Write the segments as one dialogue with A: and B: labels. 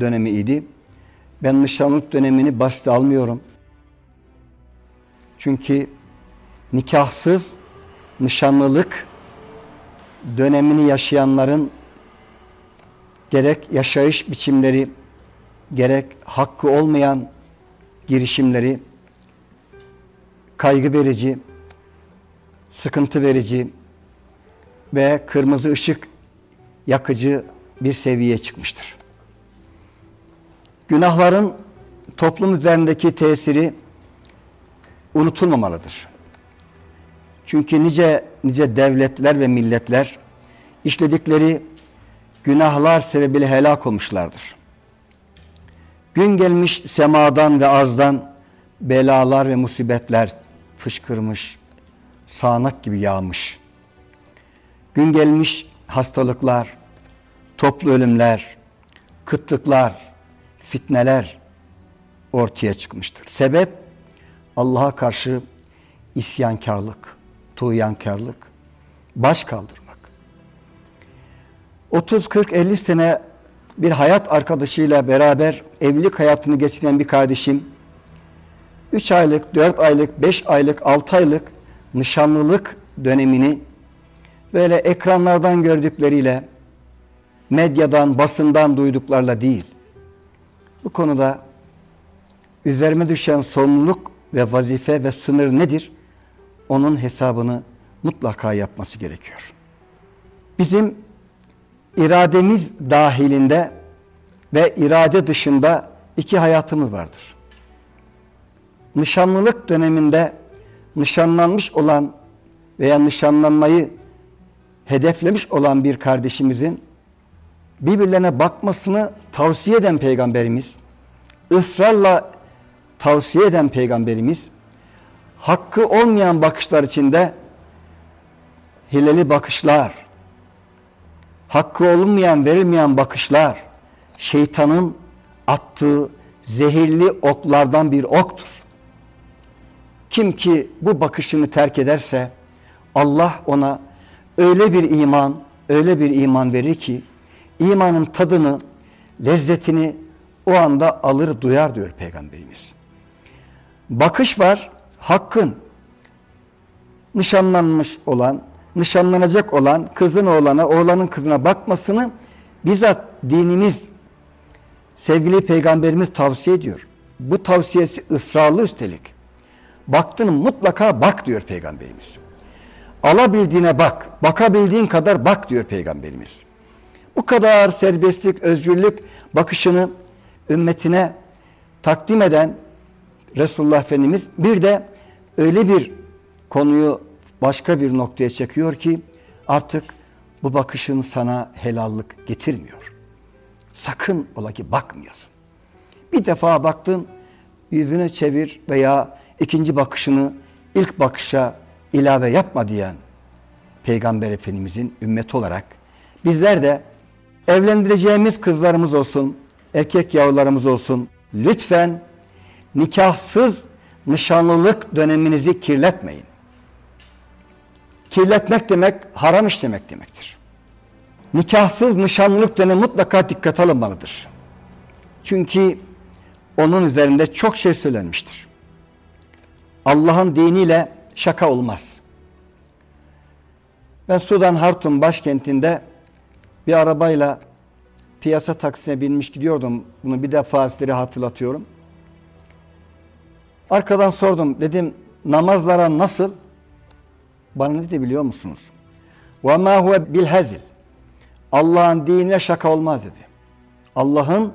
A: dönemi idi. Ben nişanlık dönemini basit almıyorum. Çünkü nikahsız nişanlılık dönemini yaşayanların gerek yaşayış biçimleri, gerek hakkı olmayan girişimleri kaygı verici, sıkıntı verici ve kırmızı ışık yakıcı bir seviyeye çıkmıştır. Günahların toplum üzerindeki tesiri unutulmamalıdır. Çünkü nice nice devletler ve milletler işledikleri günahlar sebebiyle helak olmuşlardır. Gün gelmiş semadan ve arzdan belalar ve musibetler fışkırmış, sağanak gibi yağmış. Gün gelmiş hastalıklar, toplu ölümler, kıtlıklar, fitneler ortaya çıkmıştır. Sebep Allah'a karşı isyankarlık, tuğyankarlık, baş kaldırmak. 30, 40, 50 sene bir hayat arkadaşıyla beraber evlilik hayatını geçiren bir kardeşim 3 aylık, 4 aylık, 5 aylık, 6 aylık nişanlılık dönemini böyle ekranlardan gördükleriyle, medyadan, basından duyduklarla değil. Bu konuda üzerime düşen sorumluluk ve vazife ve sınır nedir? Onun hesabını mutlaka yapması gerekiyor. Bizim irademiz dahilinde ve irade dışında iki hayatımız vardır. Nişanlılık döneminde nişanlanmış olan veya nişanlanmayı hedeflemiş olan bir kardeşimizin birbirlerine bakmasını tavsiye eden peygamberimiz, ısrarla tavsiye eden peygamberimiz, hakkı olmayan bakışlar içinde hileli bakışlar, hakkı olmayan, verilmeyen bakışlar, şeytanın attığı zehirli oklardan bir oktur. Kim ki bu bakışını terk ederse Allah ona öyle bir iman, öyle bir iman verir ki imanın tadını, lezzetini o anda alır duyar diyor Peygamberimiz. Bakış var, hakkın nişanlanmış olan, nişanlanacak olan kızın oğlana, oğlanın kızına bakmasını bizzat dinimiz, sevgili Peygamberimiz tavsiye ediyor. Bu tavsiyesi ısrarlı üstelik. Baktın mutlaka bak diyor Peygamberimiz. Alabildiğine bak, bakabildiğin kadar bak diyor Peygamberimiz. Bu kadar serbestlik, özgürlük bakışını ümmetine takdim eden Resulullah Efendimiz bir de öyle bir konuyu başka bir noktaya çekiyor ki artık bu bakışın sana helallık getirmiyor. Sakın ola ki bakmayasın. Bir defa baktın yüzünü çevir veya ikinci bakışını ilk bakışa ilave yapma diyen Peygamber Efendimizin ümmeti olarak bizler de evlendireceğimiz kızlarımız olsun, erkek yavrularımız olsun lütfen nikahsız nişanlılık döneminizi kirletmeyin. Kirletmek demek haram işlemek demektir. Nikahsız nişanlılık dönemi mutlaka dikkat alınmalıdır. Çünkü onun üzerinde çok şey söylenmiştir. Allah'ın diniyle şaka olmaz. Ben Sudan Hartum başkentinde bir arabayla piyasa taksine binmiş gidiyordum. Bunu bir defa sizlere hatırlatıyorum. Arkadan sordum. Dedim namazlara nasıl? Bana ne dedi biliyor musunuz? وَمَا هُوَ بِالْهَزِلِ Allah'ın diniyle şaka olmaz dedi. Allah'ın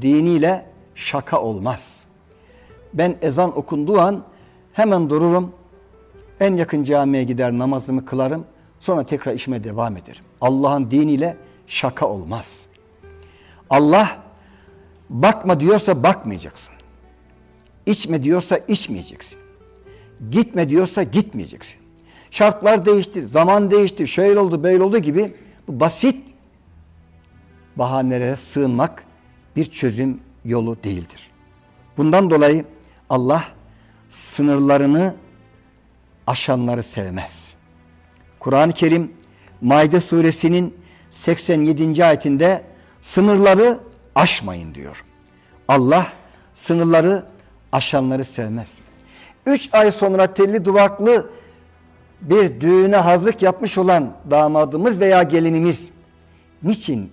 A: diniyle şaka olmaz. Ben ezan okunduğu an hemen dururum. En yakın camiye gider namazımı kılarım. Sonra tekrar işime devam ederim. Allah'ın diniyle şaka olmaz. Allah bakma diyorsa bakmayacaksın. İçme diyorsa içmeyeceksin. Gitme diyorsa gitmeyeceksin. Şartlar değişti, zaman değişti, şöyle oldu, böyle oldu gibi bu basit bahanelere sığınmak bir çözüm yolu değildir. Bundan dolayı Allah sınırlarını aşanları sevmez. Kur'an-ı Kerim Maide suresinin 87. ayetinde sınırları aşmayın diyor. Allah sınırları aşanları sevmez. Üç ay sonra telli duvaklı bir düğüne hazırlık yapmış olan damadımız veya gelinimiz niçin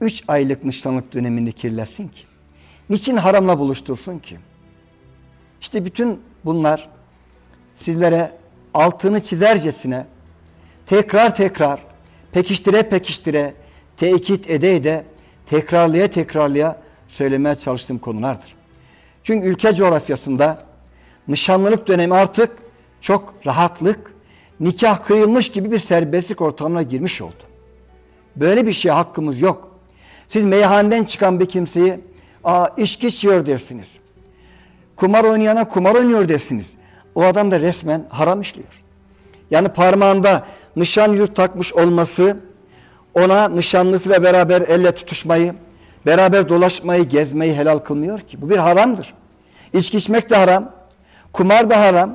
A: üç aylık nişanlık dönemini kirletsin ki? Niçin haramla buluştursun ki? İşte bütün bunlar sizlere altını çizercesine tekrar tekrar pekiştire pekiştire tekit ede ede tekrarlaya tekrarlaya söylemeye çalıştığım konulardır. Çünkü ülke coğrafyasında nişanlılık dönemi artık çok rahatlık, nikah kıyılmış gibi bir serbestlik ortamına girmiş oldu. Böyle bir şey hakkımız yok. Siz meyhaneden çıkan bir kimseyi Aa, içki içiyor dersiniz. Kumar oynayana kumar oynuyor dersiniz. O adam da resmen haram işliyor. Yani parmağında nişan yurt takmış olması ona nişanlısıyla beraber elle tutuşmayı, beraber dolaşmayı, gezmeyi helal kılmıyor ki. Bu bir haramdır. İçki içmek de haram, kumar da haram,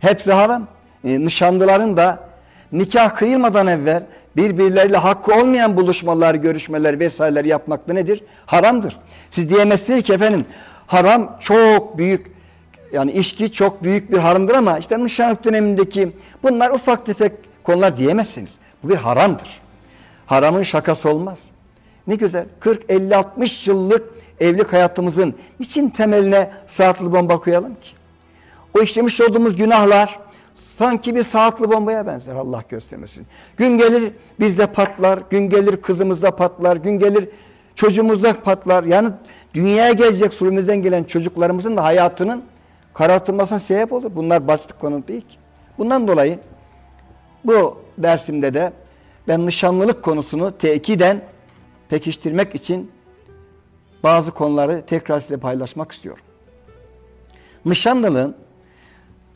A: hepsi haram. E, nişanlıların da nikah kıyılmadan evvel birbirleriyle hakkı olmayan buluşmalar, görüşmeler vesaireler yapmak da nedir? Haramdır. Siz diyemezsiniz ki efendim haram çok büyük yani içki çok büyük bir haramdır ama işte nişanlık dönemindeki bunlar ufak tefek konular diyemezsiniz. Bu bir haramdır. Haramın şakası olmaz. Ne güzel 40, 50, 60 yıllık evlilik hayatımızın için temeline saatli bomba koyalım ki? O işlemiş olduğumuz günahlar sanki bir saatli bombaya benzer Allah göstermesin. Gün gelir bizde patlar, gün gelir kızımızda patlar, gün gelir çocuğumuzda patlar. Yani dünyaya gelecek sürümüzden gelen çocuklarımızın da hayatının karartılmasına sebep olur. Bunlar basit konu değil ki. Bundan dolayı bu dersimde de ben nişanlılık konusunu tekiden pekiştirmek için bazı konuları tekrar size paylaşmak istiyorum. Nişanlılığın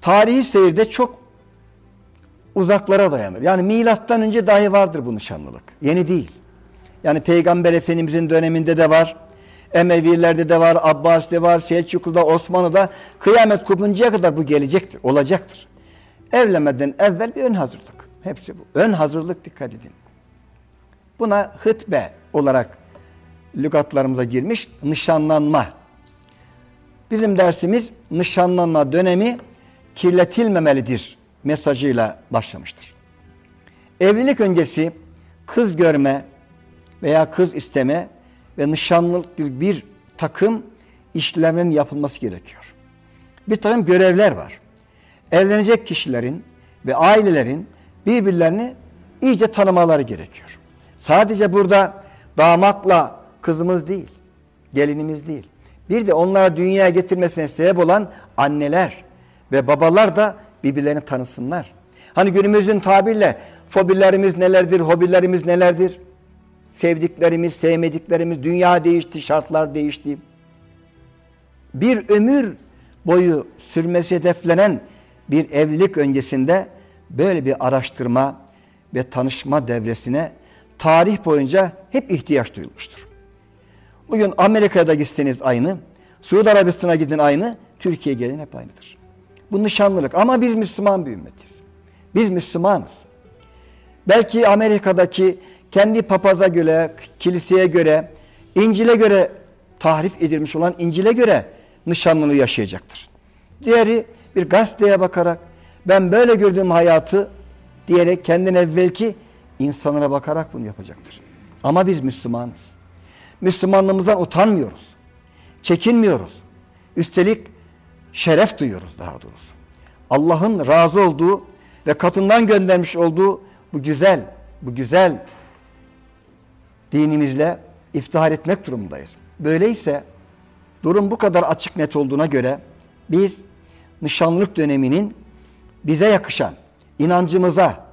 A: tarihi seyirde çok uzaklara dayanır. Yani milattan önce dahi vardır bu nişanlılık. Yeni değil. Yani Peygamber Efendimizin döneminde de var. Emevilerde de var, Abbas'te var, Selçuklu'da, Osmanlı'da kıyamet kopuncaya kadar bu gelecektir, olacaktır. Evlenmeden evvel bir ön hazırlık. Hepsi bu. Ön hazırlık dikkat edin. Buna hıtbe olarak lügatlarımıza girmiş nişanlanma. Bizim dersimiz nişanlanma dönemi kirletilmemelidir mesajıyla başlamıştır. Evlilik öncesi kız görme veya kız isteme ve nişanlılık gibi bir takım işlemlerin yapılması gerekiyor. Bir takım görevler var. Evlenecek kişilerin ve ailelerin birbirlerini iyice tanımaları gerekiyor. Sadece burada damatla kızımız değil, gelinimiz değil. Bir de onlara dünyaya getirmesine sebep olan anneler ve babalar da birbirlerini tanısınlar. Hani günümüzün tabirle fobilerimiz nelerdir, hobilerimiz nelerdir? Sevdiklerimiz, sevmediklerimiz, dünya değişti, şartlar değişti. Bir ömür boyu sürmesi hedeflenen bir evlilik öncesinde böyle bir araştırma ve tanışma devresine tarih boyunca hep ihtiyaç duyulmuştur. Bugün Amerika'da gitseniz aynı, Suudi Arabistan'a gidin aynı, Türkiye'ye gelin hep aynıdır. Bu nişanlılık ama biz Müslüman bir ümmetiz. Biz Müslümanız. Belki Amerika'daki kendi papaza göre, kiliseye göre, İncil'e göre tahrif edilmiş olan İncil'e göre nişanlılığı yaşayacaktır. Diğeri bir gazeteye bakarak ben böyle gördüğüm hayatı diyerek kendine evvelki insanlara bakarak bunu yapacaktır. Ama biz Müslümanız. Müslümanlığımızdan utanmıyoruz. Çekinmiyoruz. Üstelik şeref duyuyoruz daha doğrusu. Allah'ın razı olduğu ve katından göndermiş olduğu bu güzel, bu güzel dinimizle iftihar etmek durumundayız. Böyleyse durum bu kadar açık net olduğuna göre biz nişanlılık döneminin bize yakışan inancımıza,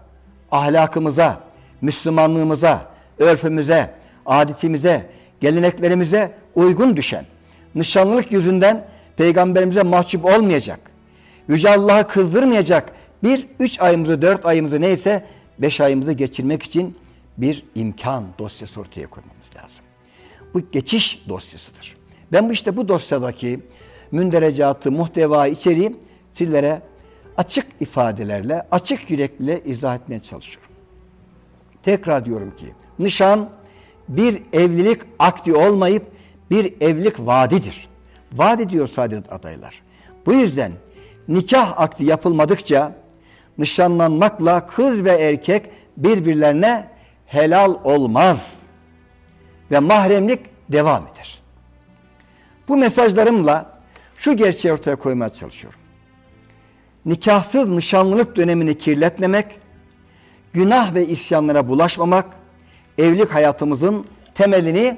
A: ahlakımıza, Müslümanlığımıza, örfümüze, adetimize, geleneklerimize uygun düşen, nişanlılık yüzünden peygamberimize mahcup olmayacak, Yüce Allah'ı kızdırmayacak bir üç ayımızı, dört ayımızı neyse beş ayımızı geçirmek için bir imkan dosyası ortaya koymamız lazım. Bu geçiş dosyasıdır. Ben işte bu dosyadaki münderecatı, muhteva, içeriği sizlere açık ifadelerle, açık yürekle izah etmeye çalışıyorum. Tekrar diyorum ki, nişan bir evlilik akdi olmayıp bir evlilik vaadidir. Vaat ediyor saadet adaylar. Bu yüzden nikah akdi yapılmadıkça nişanlanmakla kız ve erkek birbirlerine helal olmaz ve mahremlik devam eder. Bu mesajlarımla şu gerçeği ortaya koymaya çalışıyorum. Nikahsız nişanlılık dönemini kirletmemek, günah ve isyanlara bulaşmamak, evlilik hayatımızın temelini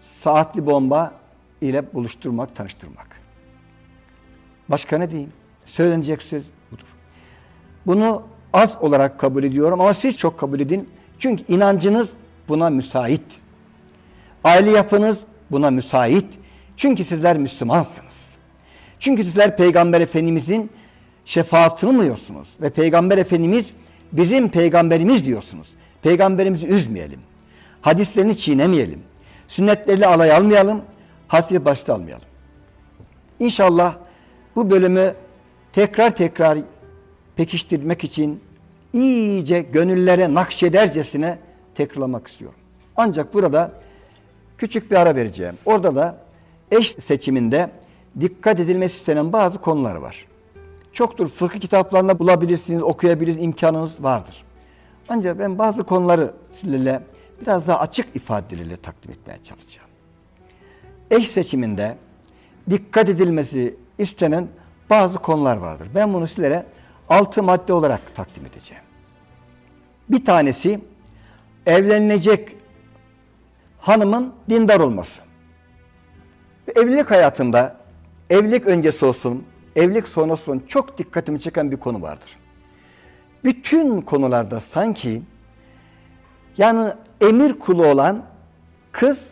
A: saatli bomba ile buluşturmak, tanıştırmak. Başka ne diyeyim? Söylenecek söz budur. Bunu az olarak kabul ediyorum ama siz çok kabul edin. Çünkü inancınız buna müsait. Aile yapınız buna müsait. Çünkü sizler Müslümansınız. Çünkü sizler Peygamber Efendimizin şefaatini umuyorsunuz. Ve Peygamber Efendimiz bizim peygamberimiz diyorsunuz. Peygamberimizi üzmeyelim. Hadislerini çiğnemeyelim. Sünnetleriyle alay almayalım. Hafife başta almayalım. İnşallah bu bölümü tekrar tekrar pekiştirmek için iyice gönüllere nakşedercesine tekrarlamak istiyorum. Ancak burada küçük bir ara vereceğim. Orada da eş seçiminde dikkat edilmesi istenen bazı konular var. Çoktur fıkıh kitaplarında bulabilirsiniz, okuyabilirsiniz, imkanınız vardır. Ancak ben bazı konuları sizlerle biraz daha açık ifadeleriyle takdim etmeye çalışacağım. Eş seçiminde dikkat edilmesi istenen bazı konular vardır. Ben bunu sizlere altı madde olarak takdim edeceğim. Bir tanesi evlenilecek hanımın dindar olması. Evlilik hayatında evlilik öncesi olsun, evlilik sonrası olsun çok dikkatimi çeken bir konu vardır. Bütün konularda sanki yani emir kulu olan kız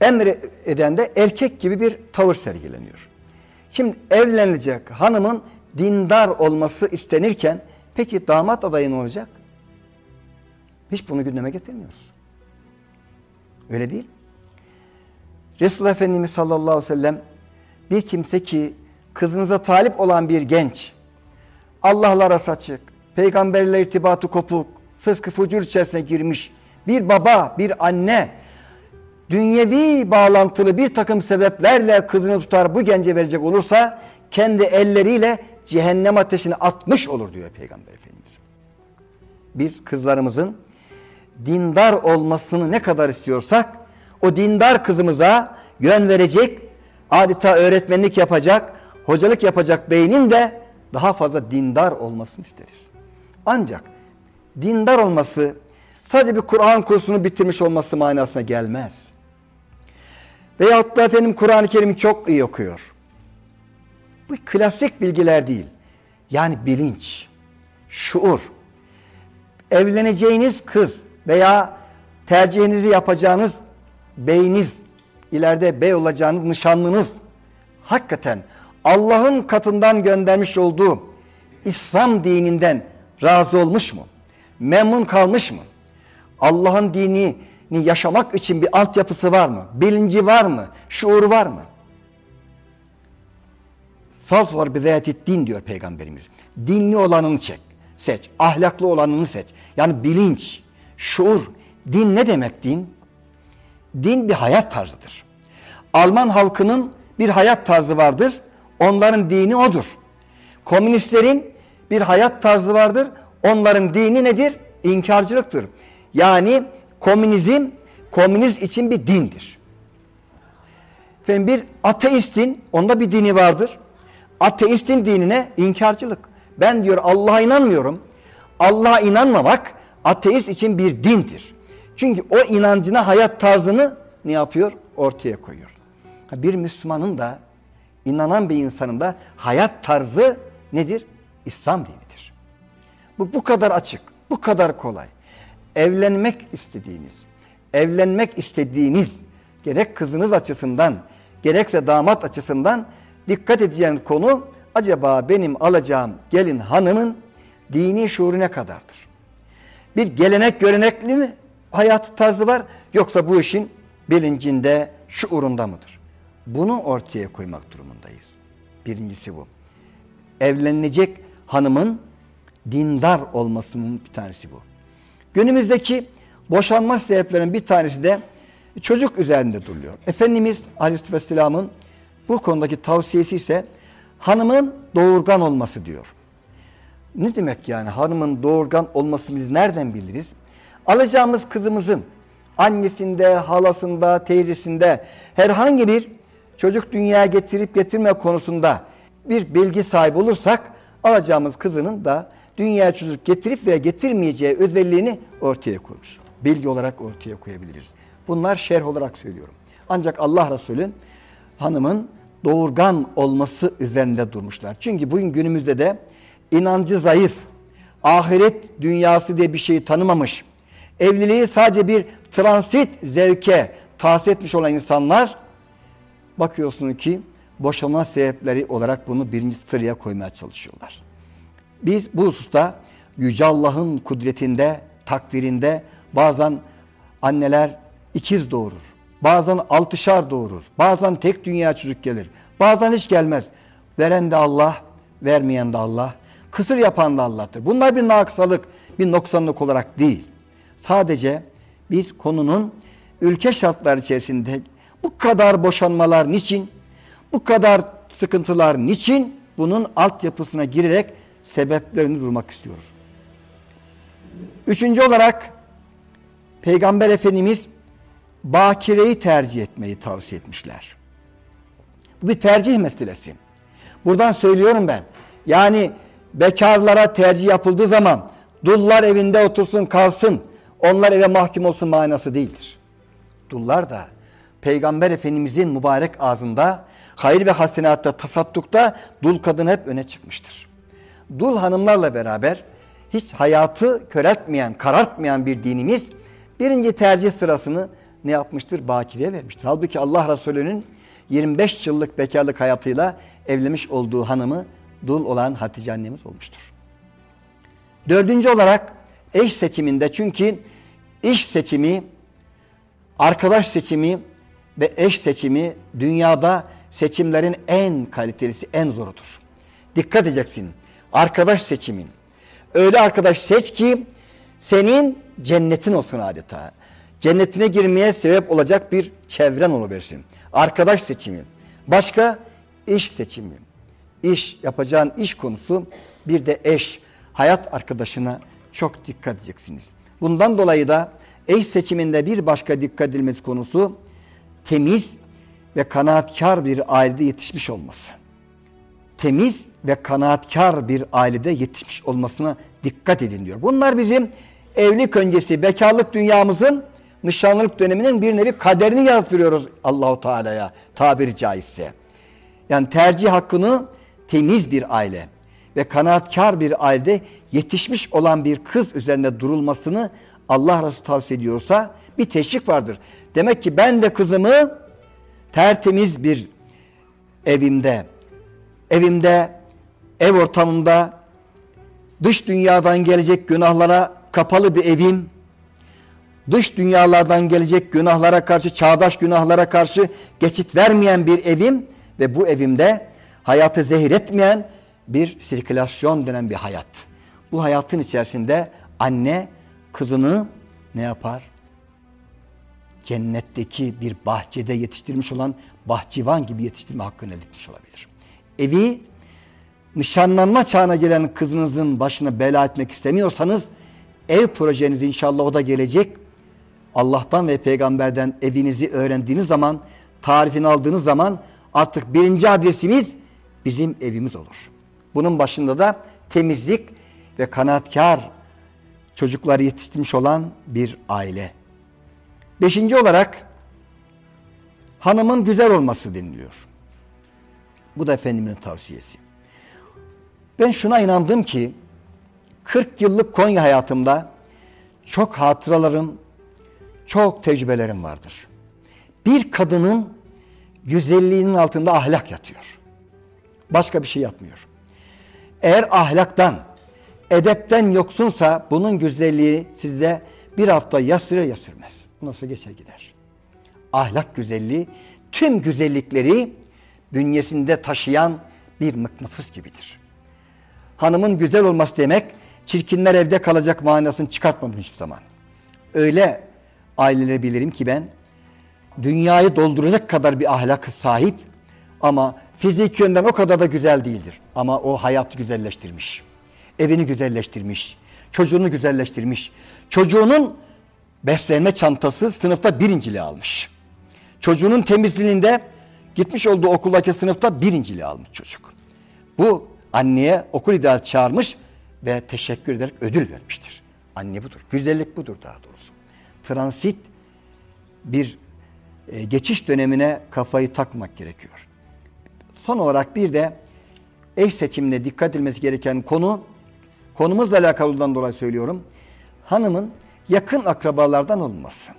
A: emreden de erkek gibi bir tavır sergileniyor. Şimdi evlenilecek hanımın dindar olması istenirken peki damat adayı ne olacak? Hiç bunu gündeme getirmiyoruz. Öyle değil. Resulullah Efendimiz sallallahu aleyhi ve sellem bir kimse ki kızınıza talip olan bir genç Allah'la arası peygamberle irtibatı kopuk, fıskı fucur içerisine girmiş bir baba, bir anne dünyevi bağlantılı bir takım sebeplerle kızını tutar bu gence verecek olursa kendi elleriyle cehennem ateşine atmış olur diyor Peygamber Efendimiz. Biz kızlarımızın dindar olmasını ne kadar istiyorsak o dindar kızımıza yön verecek, adeta öğretmenlik yapacak, hocalık yapacak beynin de daha fazla dindar olmasını isteriz. Ancak dindar olması sadece bir Kur'an kursunu bitirmiş olması manasına gelmez. Veyahut da efendim Kur'an-ı Kerim'i çok iyi okuyor. Bu klasik bilgiler değil. Yani bilinç, şuur. Evleneceğiniz kız veya tercihinizi yapacağınız beyiniz, ileride bey olacağınız nişanlınız hakikaten Allah'ın katından göndermiş olduğu İslam dininden razı olmuş mu? Memnun kalmış mı? Allah'ın dinini yaşamak için bir altyapısı var mı? Bilinci var mı? Şuuru var mı? Fazlar bizayeti din diyor Peygamberimiz. Dinli olanını çek, seç. Ahlaklı olanını seç. Yani bilinç, şuur. Din ne demek din? Din bir hayat tarzıdır. Alman halkının bir hayat tarzı vardır. Onların dini odur. Komünistlerin bir hayat tarzı vardır. Onların dini nedir? İnkarcılıktır. Yani komünizm, komünist için bir dindir. Efendim bir ateistin, onda bir dini vardır. Ateistin dinine inkarcılık. Ben diyor Allah'a inanmıyorum. Allah'a inanmamak ateist için bir dindir. Çünkü o inancına hayat tarzını ne yapıyor? Ortaya koyuyor. Bir Müslümanın da inanan bir insanın da hayat tarzı nedir? İslam dinidir. Bu bu kadar açık, bu kadar kolay. Evlenmek istediğiniz, evlenmek istediğiniz gerek kızınız açısından, gerekse damat açısından dikkat edeceğiniz konu acaba benim alacağım gelin hanımın dini şuuru ne kadardır? Bir gelenek görenekli mi hayat tarzı var yoksa bu işin bilincinde, şuurunda mıdır? Bunu ortaya koymak durumundayız. Birincisi bu. Evlenilecek hanımın dindar olmasının bir tanesi bu. Günümüzdeki boşanma sebeplerinin bir tanesi de çocuk üzerinde duruyor. Efendimiz Aleyhisselam'ın bu konudaki tavsiyesi ise hanımın doğurgan olması diyor. Ne demek yani hanımın doğurgan olması biz nereden biliriz? Alacağımız kızımızın annesinde, halasında, teyzesinde herhangi bir çocuk dünyaya getirip getirme konusunda bir bilgi sahibi olursak alacağımız kızının da dünyaya çocuk getirip veya getirmeyeceği özelliğini ortaya koymuş. Bilgi olarak ortaya koyabiliriz. Bunlar şerh olarak söylüyorum. Ancak Allah Resulü hanımın doğurgan olması üzerinde durmuşlar. Çünkü bugün günümüzde de inancı zayıf, ahiret dünyası diye bir şeyi tanımamış, evliliği sadece bir transit zevke tahsis etmiş olan insanlar bakıyorsunuz ki boşanma sebepleri olarak bunu birinci sıraya koymaya çalışıyorlar. Biz bu hususta Yüce Allah'ın kudretinde, takdirinde bazen anneler ikiz doğurur. Bazen altışar doğurur. Bazen tek dünya çocuk gelir. Bazen hiç gelmez. Veren de Allah, vermeyen de Allah. Kısır yapan da Allah'tır. Bunlar bir naksalık, bir noksanlık olarak değil. Sadece biz konunun ülke şartları içerisinde bu kadar boşanmalar niçin, bu kadar sıkıntılar niçin bunun altyapısına girerek sebeplerini durmak istiyoruz. Üçüncü olarak Peygamber Efendimiz bakireyi tercih etmeyi tavsiye etmişler. Bu bir tercih meselesi. Buradan söylüyorum ben. Yani bekarlara tercih yapıldığı zaman dullar evinde otursun kalsın, onlar eve mahkum olsun manası değildir. Dullar da Peygamber Efendimizin mübarek ağzında hayır ve hasenatta, tasaddukta dul kadın hep öne çıkmıştır. Dul hanımlarla beraber hiç hayatı köreltmeyen, karartmayan bir dinimiz birinci tercih sırasını ne yapmıştır? Bakireye vermiştir. Halbuki Allah Resulü'nün 25 yıllık bekarlık hayatıyla evlenmiş olduğu hanımı dul olan Hatice annemiz olmuştur. Dördüncü olarak eş seçiminde çünkü iş seçimi, arkadaş seçimi ve eş seçimi dünyada seçimlerin en kalitelisi, en zorudur. Dikkat edeceksin. Arkadaş seçimin. Öyle arkadaş seç ki senin cennetin olsun adeta. Cennetine girmeye sebep olacak bir çevren oluversin. Arkadaş seçimi. Başka iş seçimi. İş, yapacağın iş konusu bir de eş, hayat arkadaşına çok dikkat edeceksiniz. Bundan dolayı da eş seçiminde bir başka dikkat edilmesi konusu temiz ve kanaatkar bir ailede yetişmiş olması. Temiz ve kanaatkar bir ailede yetişmiş olmasına dikkat edin diyor. Bunlar bizim evlilik öncesi bekarlık dünyamızın nişanlılık döneminin bir nevi kaderini yazdırıyoruz Allahu Teala'ya tabiri caizse. Yani tercih hakkını temiz bir aile ve kanaatkar bir ailede yetişmiş olan bir kız üzerinde durulmasını Allah Resulü tavsiye ediyorsa bir teşvik vardır. Demek ki ben de kızımı tertemiz bir evimde, evimde, ev ortamında, dış dünyadan gelecek günahlara kapalı bir evim, dış dünyalardan gelecek günahlara karşı, çağdaş günahlara karşı geçit vermeyen bir evim ve bu evimde hayatı zehir etmeyen bir sirkülasyon denen bir hayat. Bu hayatın içerisinde anne kızını ne yapar? Cennetteki bir bahçede yetiştirmiş olan bahçıvan gibi yetiştirme hakkını elde etmiş olabilir. Evi nişanlanma çağına gelen kızınızın başına bela etmek istemiyorsanız ev projeniz inşallah o da gelecek. Allah'tan ve peygamberden evinizi öğrendiğiniz zaman, tarifini aldığınız zaman artık birinci adresimiz bizim evimiz olur. Bunun başında da temizlik ve kanaatkar çocukları yetiştirmiş olan bir aile. Beşinci olarak hanımın güzel olması deniliyor. Bu da Efendimiz'in tavsiyesi. Ben şuna inandım ki 40 yıllık Konya hayatımda çok hatıralarım, çok tecrübelerim vardır. Bir kadının güzelliğinin altında ahlak yatıyor. Başka bir şey yatmıyor. Eğer ahlaktan, edepten yoksunsa bunun güzelliği sizde bir hafta ya sürer ya sürmez. Nasıl geçer gider. Ahlak güzelliği tüm güzellikleri bünyesinde taşıyan bir mıknatıs gibidir. Hanımın güzel olması demek çirkinler evde kalacak manasını çıkartmadım hiçbir zaman. Öyle aileleri bilirim ki ben dünyayı dolduracak kadar bir ahlakı sahip ama fizik yönden o kadar da güzel değildir. Ama o hayatı güzelleştirmiş. Evini güzelleştirmiş. Çocuğunu güzelleştirmiş. Çocuğunun beslenme çantası sınıfta birinciliği almış. Çocuğunun temizliğinde gitmiş olduğu okuldaki sınıfta birinciliği almış çocuk. Bu anneye okul idaresi çağırmış ve teşekkür ederek ödül vermiştir. Anne budur. Güzellik budur daha doğrusu. Transit bir e, geçiş dönemine kafayı takmak gerekiyor. Son olarak bir de eş seçimine dikkat edilmesi gereken konu, konumuzla alakalı dolayı söylüyorum. Hanımın yakın akrabalardan olması.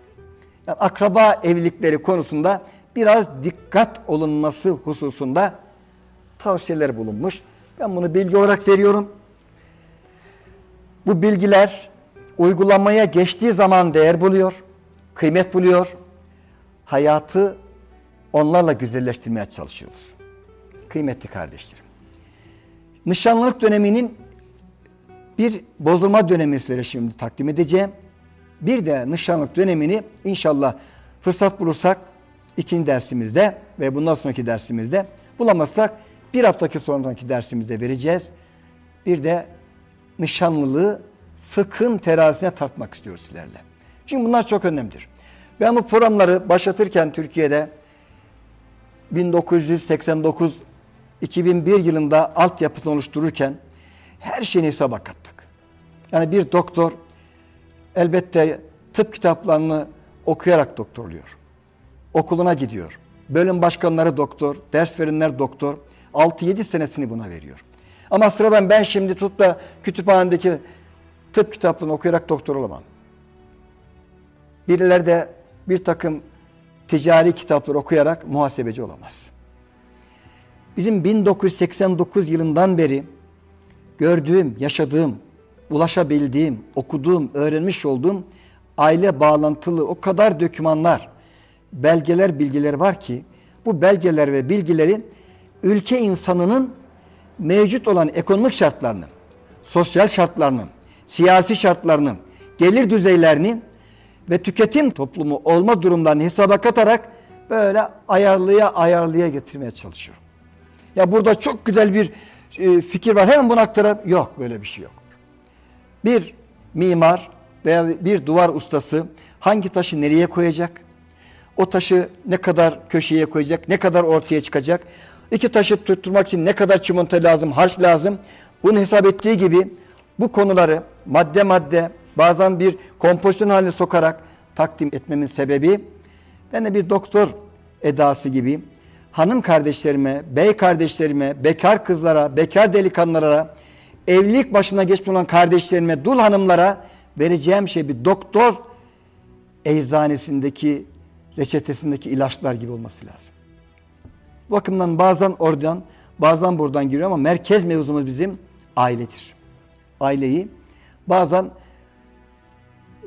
A: Yani akraba evlilikleri konusunda biraz dikkat olunması hususunda tavsiyeler bulunmuş. Ben bunu bilgi olarak veriyorum. Bu bilgiler uygulamaya geçtiği zaman değer buluyor, kıymet buluyor. Hayatı onlarla güzelleştirmeye çalışıyoruz. Kıymetli kardeşlerim. Nişanlılık döneminin bir bozulma dönemi sizlere şimdi takdim edeceğim. Bir de nişanlık dönemini inşallah fırsat bulursak ikinci dersimizde ve bundan sonraki dersimizde bulamazsak bir haftaki sonraki dersimizde vereceğiz. Bir de nişanlılığı fıkhın terazisine tartmak istiyoruz sizlerle. Çünkü bunlar çok önemlidir. Ben bu programları başlatırken Türkiye'de 1989 2001 yılında altyapısını oluştururken her şeyini hesaba kattık. Yani bir doktor elbette tıp kitaplarını okuyarak doktorluyor. Okuluna gidiyor. Bölüm başkanları doktor, ders verenler doktor. 6-7 senesini buna veriyor. Ama sıradan ben şimdi tutup da kütüphanedeki tıp kitaplarını okuyarak doktor olamam. Birileri de bir takım ticari kitaplar okuyarak muhasebeci olamaz. Bizim 1989 yılından beri gördüğüm, yaşadığım, ulaşabildiğim, okuduğum, öğrenmiş olduğum aile bağlantılı o kadar dokümanlar, belgeler, bilgiler var ki bu belgeler ve bilgileri ülke insanının mevcut olan ekonomik şartlarını, sosyal şartlarını, siyasi şartlarını, gelir düzeylerini ve tüketim toplumu olma durumlarını hesaba katarak böyle ayarlıya ayarlıya getirmeye çalışıyorum. Ya burada çok güzel bir e, fikir var. Hemen bunu aktarıp yok böyle bir şey yok. Bir mimar veya bir duvar ustası hangi taşı nereye koyacak? O taşı ne kadar köşeye koyacak? Ne kadar ortaya çıkacak? İki taşı tutturmak için ne kadar çimento lazım, harç lazım? Bunu hesap ettiği gibi bu konuları madde madde bazen bir kompozisyon haline sokarak takdim etmemin sebebi ben de bir doktor edası gibi hanım kardeşlerime, bey kardeşlerime, bekar kızlara, bekar delikanlılara, evlilik başına geçmiş olan kardeşlerime, dul hanımlara vereceğim şey bir doktor eczanesindeki reçetesindeki ilaçlar gibi olması lazım. Bakımdan bazen oradan, bazen buradan giriyor ama merkez mevzumuz bizim ailedir. Aileyi bazen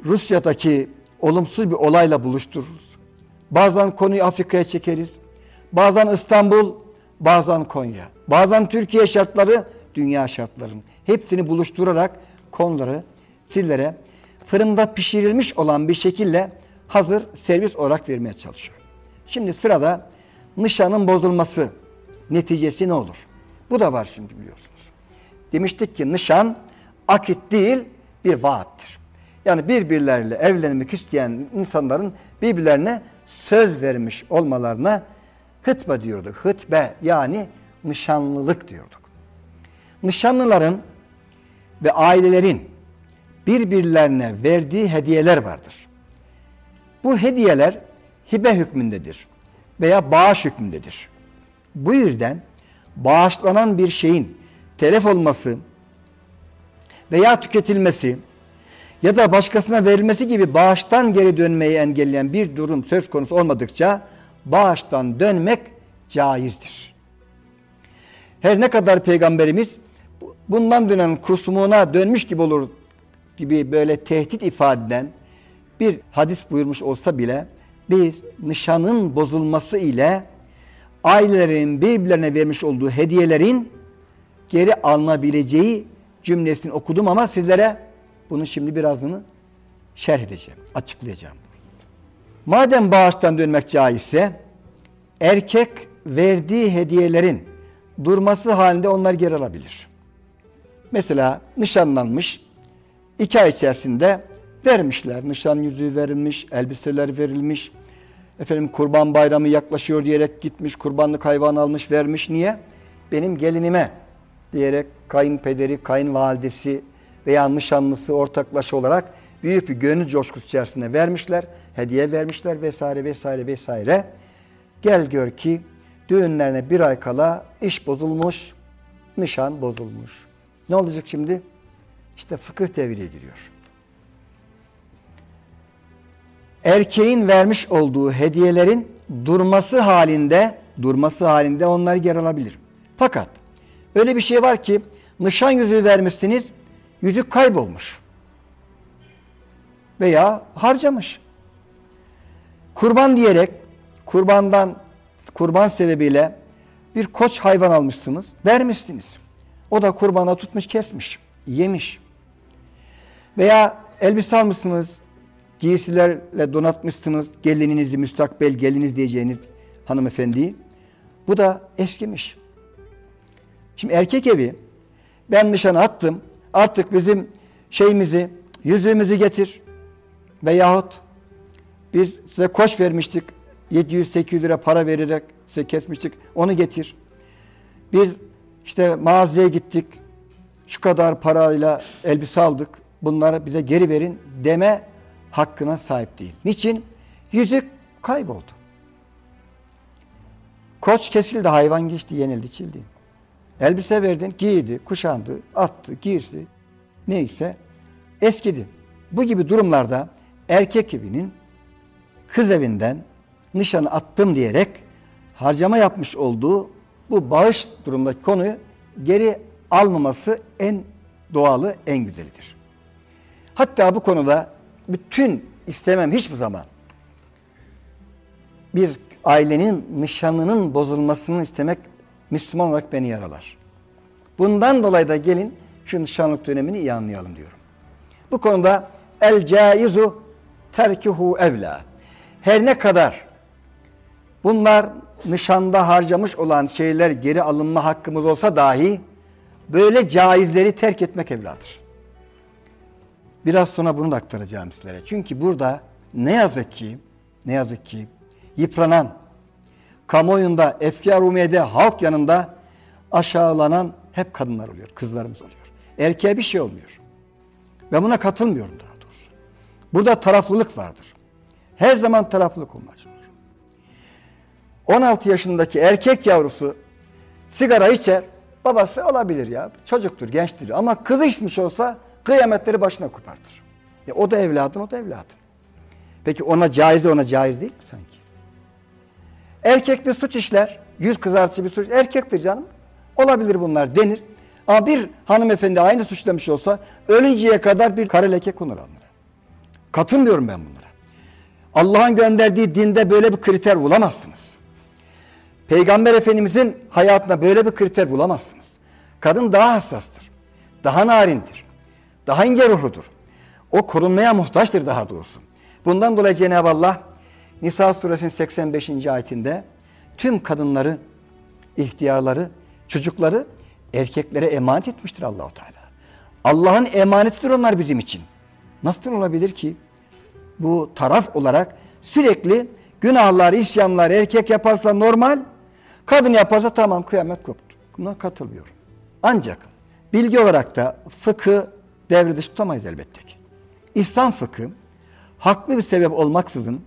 A: Rusya'daki olumsuz bir olayla buluştururuz. Bazen konuyu Afrika'ya çekeriz. Bazen İstanbul, bazen Konya. Bazen Türkiye şartları, dünya şartlarının. Hepsini buluşturarak konuları sizlere fırında pişirilmiş olan bir şekilde hazır servis olarak vermeye çalışıyor. Şimdi sırada nişanın bozulması neticesi ne olur? Bu da var şimdi biliyorsunuz. Demiştik ki nişan akit değil bir vaattir. Yani birbirleriyle evlenmek isteyen insanların birbirlerine söz vermiş olmalarına hıtbe diyorduk. Hıtbe yani nişanlılık diyorduk. Nişanlıların ve ailelerin birbirlerine verdiği hediyeler vardır. Bu hediyeler hibe hükmündedir veya bağış hükmündedir. Bu yüzden bağışlanan bir şeyin telef olması veya tüketilmesi ya da başkasına verilmesi gibi bağıştan geri dönmeyi engelleyen bir durum söz konusu olmadıkça bağıştan dönmek caizdir. Her ne kadar peygamberimiz bundan dönen kusumuna dönmüş gibi olur gibi böyle tehdit ifade eden bir hadis buyurmuş olsa bile biz nişanın bozulması ile ailelerin birbirlerine vermiş olduğu hediyelerin geri alınabileceği cümlesini okudum ama sizlere bunun şimdi birazını şerh edeceğim, açıklayacağım. Madem bağıştan dönmek caizse erkek verdiği hediyelerin durması halinde onlar geri alabilir. Mesela nişanlanmış iki ay içerisinde vermişler. Nişan yüzüğü verilmiş, elbiseler verilmiş. Efendim kurban bayramı yaklaşıyor diyerek gitmiş, kurbanlık hayvan almış vermiş. Niye? Benim gelinime diyerek kayınpederi, kayınvalidesi veya nişanlısı ortaklaşa olarak büyük bir gönül coşkusu içerisinde vermişler. Hediye vermişler vesaire vesaire vesaire. Gel gör ki düğünlerine bir ay kala iş bozulmuş, nişan bozulmuş. Ne olacak şimdi? İşte fıkıh devreye giriyor. Erkeğin vermiş olduğu hediyelerin durması halinde, durması halinde onları geri alabilir. Fakat öyle bir şey var ki nişan yüzüğü vermişsiniz, yüzük kaybolmuş. Veya harcamış. Kurban diyerek kurbandan kurban sebebiyle bir koç hayvan almışsınız, vermişsiniz. O da kurbana tutmuş, kesmiş, yemiş. Veya elbise almışsınız, giysilerle donatmışsınız gelininizi, müstakbel geliniz diyeceğiniz hanımefendiyi. Bu da eskimiş. Şimdi erkek evi ben nişan attım. Artık bizim şeyimizi, yüzüğümüzü getir. Veyahut biz size koş vermiştik. 700-800 lira para vererek size kesmiştik. Onu getir. Biz işte mağazaya gittik. Şu kadar parayla elbise aldık. Bunları bize geri verin deme hakkına sahip değil. Niçin? Yüzük kayboldu. Koç kesildi, hayvan geçti, yenildi, çildi. Elbise verdin, giydi, kuşandı, attı, giysi, neyse eskidi. Bu gibi durumlarda erkek evinin kız evinden nişanı attım diyerek harcama yapmış olduğu bu bağış durumdaki konuyu geri almaması en doğalı, en güzelidir. Hatta bu konuda bütün istemem hiçbir zaman bir ailenin nişanının bozulmasını istemek Müslüman olarak beni yaralar. Bundan dolayı da gelin şu nişanlık dönemini iyi anlayalım diyorum. Bu konuda el caizu terkuhu evla. Her ne kadar bunlar nişanda harcamış olan şeyler geri alınma hakkımız olsa dahi böyle caizleri terk etmek evladır. Biraz sonra bunu da aktaracağım sizlere. Çünkü burada ne yazık ki, ne yazık ki yıpranan, kamuoyunda, efkar umiyede, halk yanında aşağılanan hep kadınlar oluyor, kızlarımız oluyor. Erkeğe bir şey olmuyor. Ben buna katılmıyorum doğrusu. Burada taraflılık vardır. Her zaman taraflılık olmaz. 16 yaşındaki erkek yavrusu sigara içer, babası olabilir ya, çocuktur, gençtir. Ama kız içmiş olsa Kıyametleri başına kopartır. E o da evladın, o da evladın. Peki ona caiz ona caiz değil mi sanki? Erkek bir suç işler, yüz kızartıcı bir suç, erkektir canım. Olabilir bunlar denir. Ama bir hanımefendi aynı suçlamış olsa ölünceye kadar bir kare leke konur onlara. Katılmıyorum ben bunlara. Allah'ın gönderdiği dinde böyle bir kriter bulamazsınız. Peygamber Efendimizin hayatında böyle bir kriter bulamazsınız. Kadın daha hassastır. Daha narindir. Daha ince ruhludur. O korunmaya muhtaçtır daha doğrusu. Bundan dolayı Cenab-ı Allah Nisa suresinin 85. ayetinde tüm kadınları, ihtiyarları, çocukları erkeklere emanet etmiştir Allahu Teala. Allah'ın emanetidir onlar bizim için. Nasıl olabilir ki bu taraf olarak sürekli günahlar, isyanlar erkek yaparsa normal, kadın yaparsa tamam kıyamet koptu. Buna katılmıyorum. Ancak bilgi olarak da fıkı devre dışı tutamayız elbette ki. İslam fıkı haklı bir sebep olmaksızın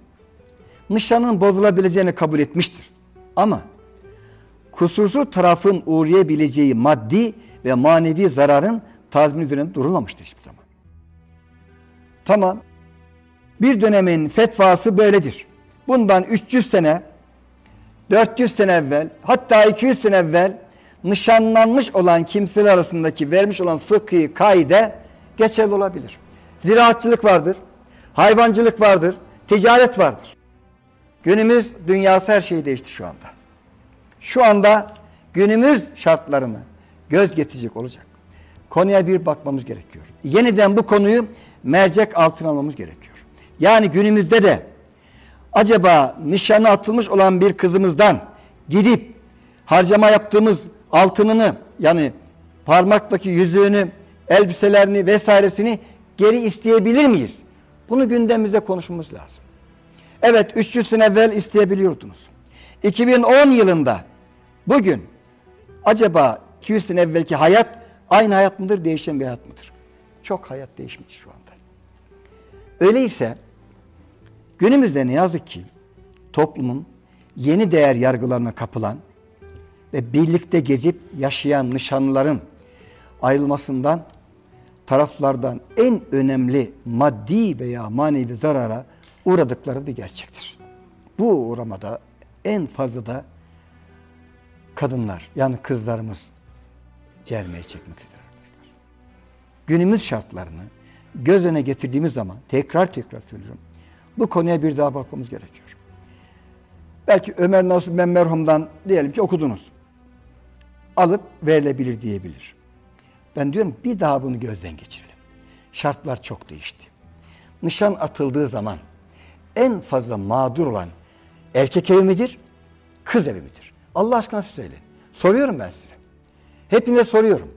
A: nişanın bozulabileceğini kabul etmiştir. Ama kusursuz tarafın uğrayabileceği maddi ve manevi zararın tazmin üzerinde durulmamıştır hiçbir zaman. Tamam. Bir dönemin fetvası böyledir. Bundan 300 sene, 400 sene evvel, hatta 200 sene evvel nişanlanmış olan kimseler arasındaki vermiş olan fıkhi kaide geçerli olabilir. Ziraatçılık vardır, hayvancılık vardır, ticaret vardır. Günümüz dünyası her şeyi değişti şu anda. Şu anda günümüz şartlarını göz getirecek olacak. Konuya bir bakmamız gerekiyor. Yeniden bu konuyu mercek altına almamız gerekiyor. Yani günümüzde de acaba nişanı atılmış olan bir kızımızdan gidip harcama yaptığımız altınını yani parmaktaki yüzüğünü, elbiselerini vesairesini geri isteyebilir miyiz? Bunu gündemimizde konuşmamız lazım. Evet 300 sene evvel isteyebiliyordunuz. 2010 yılında bugün acaba 200 sene evvelki hayat aynı hayat mıdır, değişen bir hayat mıdır? Çok hayat değişmiş şu anda. Öyleyse günümüzde ne yazık ki toplumun yeni değer yargılarına kapılan ve birlikte gezip yaşayan nişanlıların ayrılmasından taraflardan en önemli maddi veya manevi zarara uğradıkları bir gerçektir. Bu uğramada en fazla da kadınlar yani kızlarımız cermeye çekmektedir arkadaşlar. Günümüz şartlarını göz önüne getirdiğimiz zaman tekrar tekrar söylüyorum. Bu konuya bir daha bakmamız gerekiyor. Belki Ömer Nasuh Ben merhumdan diyelim ki okudunuz. Alıp verilebilir diyebilir. Ben diyorum bir daha bunu gözden geçirelim. Şartlar çok değişti. Nişan atıldığı zaman en fazla mağdur olan erkek evi midir, kız evi midir? Allah aşkına söyleyin. Soruyorum ben size. Hepinize soruyorum.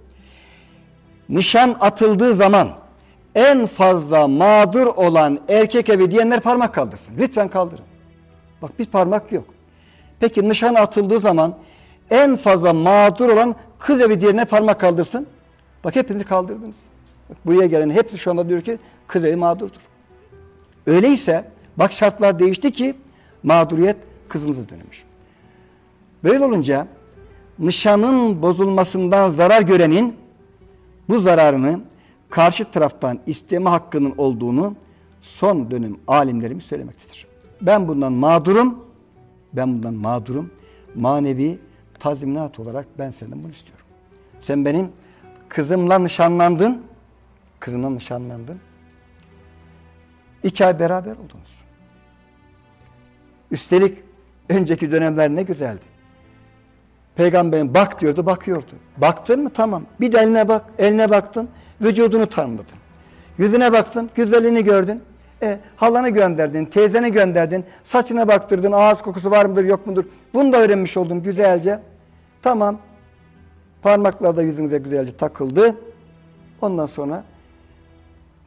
A: Nişan atıldığı zaman en fazla mağdur olan erkek evi diyenler parmak kaldırsın. Lütfen kaldırın. Bak bir parmak yok. Peki nişan atıldığı zaman en fazla mağdur olan kız evi diyenler parmak kaldırsın. Bak hepinizi kaldırdınız. Bak, buraya gelen hepsi şu anda diyor ki kız evi mağdurdur. Öyleyse bak şartlar değişti ki mağduriyet kızımıza dönmüş. Böyle olunca nişanın bozulmasından zarar görenin bu zararını karşı taraftan isteme hakkının olduğunu son dönem alimlerimiz söylemektedir. Ben bundan mağdurum, ben bundan mağdurum. Manevi tazminat olarak ben senden bunu istiyorum. Sen benim kızımla nişanlandın, kızımla nişanlandın. İki ay beraber oldunuz. Üstelik önceki dönemler ne güzeldi. Peygamberin bak diyordu, bakıyordu. Baktın mı? Tamam. Bir de eline bak. Eline baktın, vücudunu tanımadın. Yüzüne baktın, güzelliğini gördün. E, halanı gönderdin, teyzeni gönderdin, saçına baktırdın, ağız kokusu var mıdır, yok mudur? Bunu da öğrenmiş oldun güzelce. Tamam. Parmaklar da yüzünüze güzelce takıldı. Ondan sonra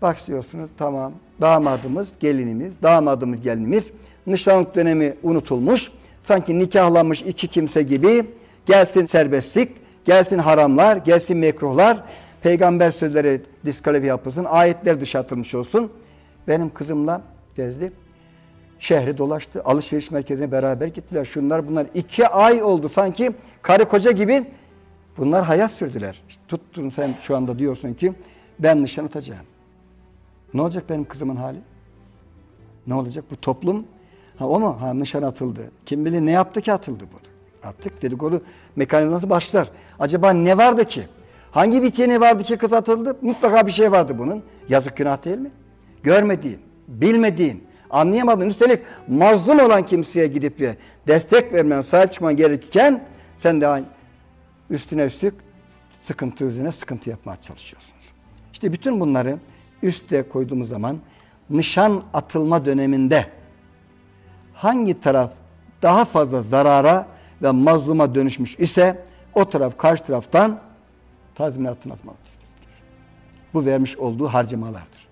A: başlıyorsunuz. Tamam. Damadımız, gelinimiz, damadımız, gelinimiz. Nişanlık dönemi unutulmuş. Sanki nikahlanmış iki kimse gibi gelsin serbestlik, gelsin haramlar, gelsin mekruhlar, peygamber sözleri diskalifi yapılsın, ayetler dışa atılmış olsun. Benim kızımla gezdi. Şehri dolaştı. Alışveriş merkezine beraber gittiler. Şunlar bunlar. iki ay oldu sanki karı koca gibi bunlar hayat sürdüler. İşte tuttun sen şu anda diyorsun ki ben nişan atacağım. Ne olacak benim kızımın hali? Ne olacak? Bu toplum ha o mu? Ha nişan atıldı. Kim bilir ne yaptı ki atıldı bu? Artık dedikodu mekanizması başlar. Acaba ne vardı ki? Hangi biteni vardı ki kız? Mutlaka bir şey vardı bunun. Yazık günah değil mi? Görmediğin, bilmediğin, anlayamadığın, üstelik mazlum olan kimseye gidip bir destek vermen, sahip çıkman gerekirken sen de üstüne üstlük sıkıntı üzerine sıkıntı yapmaya çalışıyorsunuz. İşte bütün bunları üste koyduğumuz zaman nişan atılma döneminde hangi taraf daha fazla zarara ve mazluma dönüşmüş ise o taraf karşı taraftan tazminatını atmak istedir. Bu vermiş olduğu harcamalardır.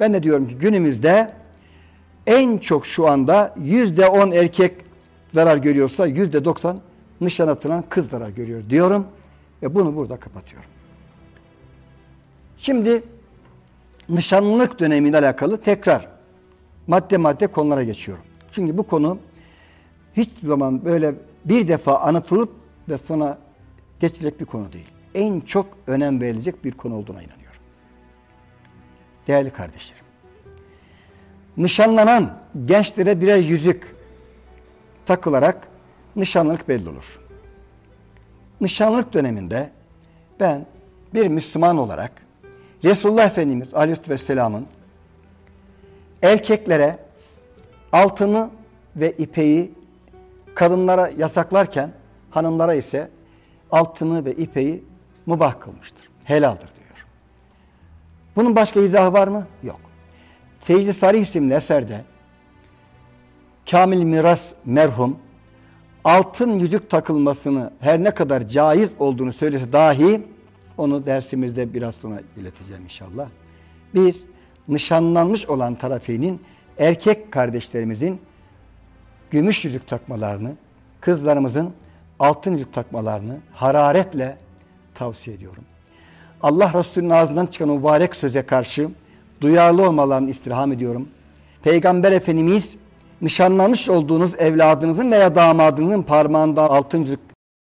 A: Ben de diyorum ki günümüzde en çok şu anda yüzde on erkek zarar görüyorsa yüzde doksan nişan atılan kız zarar görüyor diyorum ve bunu burada kapatıyorum. Şimdi nişanlılık dönemiyle alakalı tekrar madde madde konulara geçiyorum. Çünkü bu konu hiç zaman böyle bir defa anlatılıp ve sonra geçilecek bir konu değil. En çok önem verilecek bir konu olduğuna inanıyorum. Değerli kardeşlerim, nişanlanan gençlere birer yüzük takılarak nişanlılık belli olur. Nişanlılık döneminde ben bir Müslüman olarak Resulullah Efendimiz Aleyhisselatü Vesselam'ın erkeklere altını ve ipeyi kadınlara yasaklarken hanımlara ise altını ve ipeyi mubah kılmıştır. Helaldir diyor. Bunun başka izahı var mı? Yok. Secde Sarih isimli eserde Kamil Miras merhum altın yüzük takılmasını her ne kadar caiz olduğunu söylese dahi onu dersimizde biraz sonra ileteceğim inşallah. Biz nişanlanmış olan tarafinin erkek kardeşlerimizin gümüş yüzük takmalarını, kızlarımızın altın yüzük takmalarını hararetle tavsiye ediyorum. Allah Resulü'nün ağzından çıkan mübarek söze karşı duyarlı olmalarını istirham ediyorum. Peygamber Efendimiz nişanlanmış olduğunuz evladınızın veya damadınızın parmağında altın yüzük